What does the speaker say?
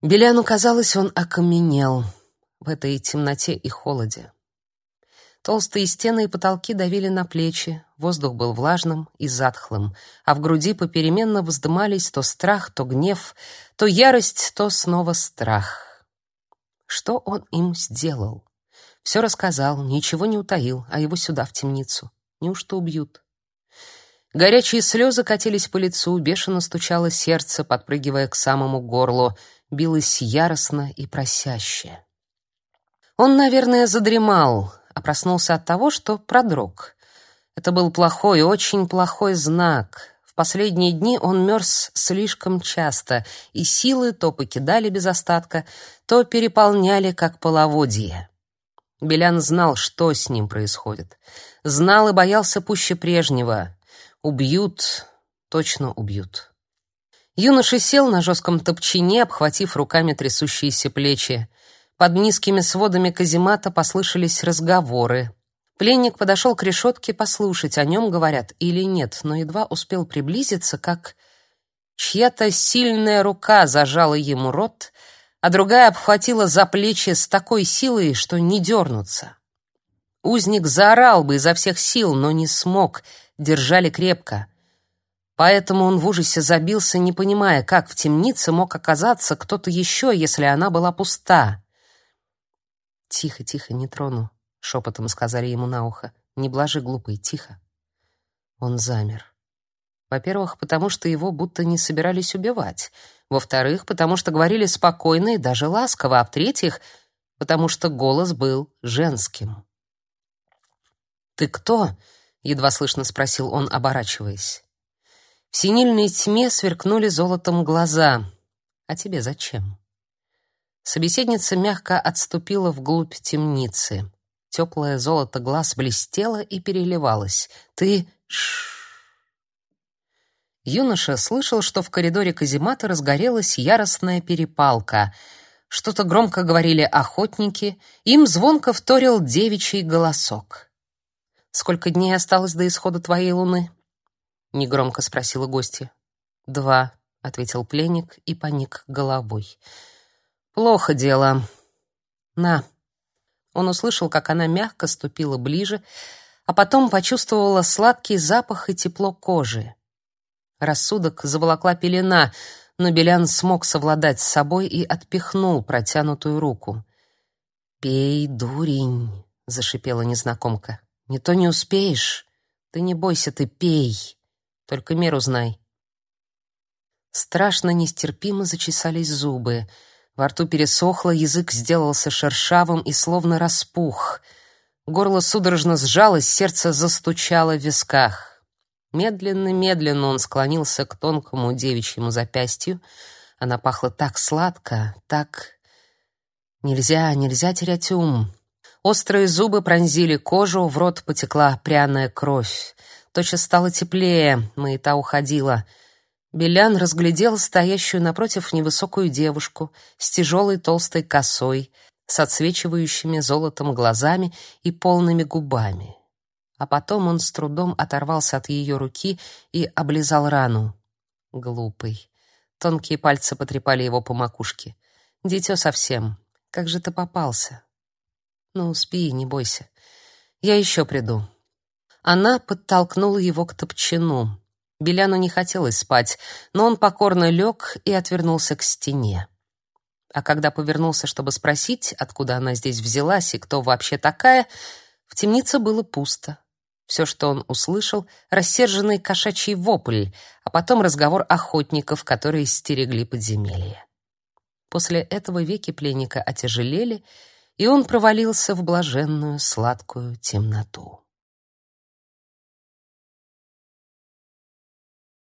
Беляну казалось, он окаменел в этой темноте и холоде. Толстые стены и потолки давили на плечи, воздух был влажным и затхлым, а в груди попеременно вздымались то страх, то гнев, то ярость, то снова страх. Что он им сделал? Все рассказал, ничего не утаил, а его сюда, в темницу. Неужто убьют? Горячие слезы катились по лицу, бешено стучало сердце, подпрыгивая к самому горлу, билось яростно и просяще. Он, наверное, задремал, а проснулся от того, что продрог. Это был плохой, очень плохой знак. В последние дни он мерз слишком часто, и силы то покидали без остатка, то переполняли, как половодье. Белян знал, что с ним происходит. Знал и боялся пуще прежнего. Убьют, точно убьют. Юноша сел на жестком топчине, обхватив руками трясущиеся плечи. Под низкими сводами каземата послышались разговоры. Пленник подошел к решетке послушать, о нем говорят или нет, но едва успел приблизиться, как чья-то сильная рука зажала ему рот, а другая обхватила за плечи с такой силой, что не дернуться. Узник заорал бы изо всех сил, но не смог, держали крепко. Поэтому он в ужасе забился, не понимая, как в темнице мог оказаться кто-то еще, если она была пуста. «Тихо, тихо, не трону», — шепотом сказали ему на ухо. «Не блажи, глупый, тихо». Он замер. Во-первых, потому что его будто не собирались убивать. Во-вторых, потому что говорили спокойно и даже ласково. А в-третьих, потому что голос был женским. «Ты кто?» — едва слышно спросил он, оборачиваясь. В синильной тьме сверкнули золотом глаза. «А тебе зачем?» Собеседница мягко отступила вглубь темницы. Теплое золото глаз блестело и переливалось. «Ты...» Ш Юноша слышал, что в коридоре каземата разгорелась яростная перепалка. Что-то громко говорили охотники, им звонко вторил девичий голосок. «Сколько дней осталось до исхода твоей луны?» — негромко спросила гостья. «Два», — ответил пленник и поник головой. Плохо дело. На. Он услышал, как она мягко ступила ближе, а потом почувствовала сладкий запах и тепло кожи. Рассудок заволокла пелена, но Белян смог совладать с собой и отпихнул протянутую руку. «Пей, дурень!» — зашипела незнакомка. «Не то не успеешь. Ты не бойся, ты пей. Только меру знай». Страшно нестерпимо зачесались зубы — во рту пересохло, язык сделался шершавым и словно распух. Горло судорожно сжалось, сердце застучало в висках. Медленно-медленно он склонился к тонкому девичьему запястью. Она пахла так сладко, так... Нельзя, нельзя терять ум. Острые зубы пронзили кожу, в рот потекла пряная кровь. Тотчас стало теплее, маята уходила — Белян разглядел стоящую напротив невысокую девушку с тяжелой толстой косой, с отсвечивающими золотом глазами и полными губами. А потом он с трудом оторвался от ее руки и облизал рану. Глупый. Тонкие пальцы потрепали его по макушке. Дитё совсем. Как же ты попался? Ну, спи, не бойся. Я еще приду. Она подтолкнула его к топчину. Беляну не хотелось спать, но он покорно лег и отвернулся к стене. А когда повернулся, чтобы спросить, откуда она здесь взялась и кто вообще такая, в темнице было пусто. Все, что он услышал, рассерженный кошачий вопль, а потом разговор охотников, которые стерегли подземелье. После этого веки пленника отяжелели, и он провалился в блаженную сладкую темноту.